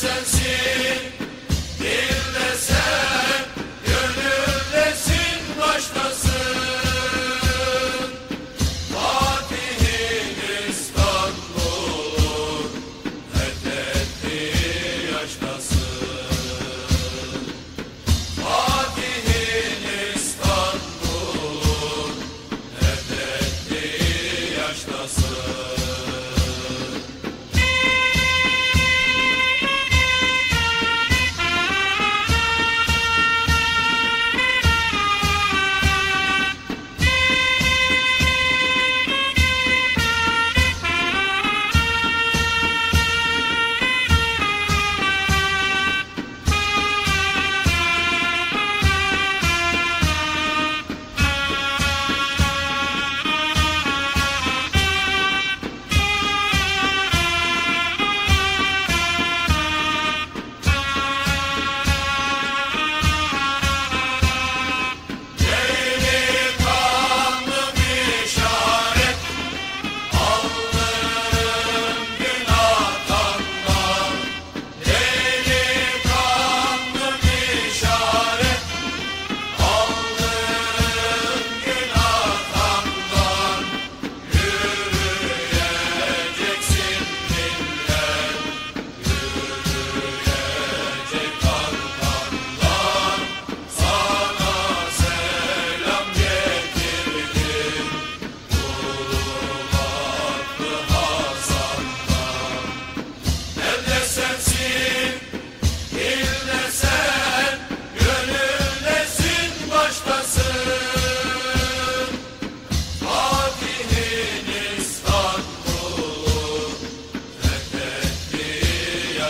sensin. Bir de sen Gönüldesin başkasın Fatih'in İstanbul Fethetti yaştasın. Fatih'in İstanbul Fethetti yaştasın.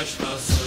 esta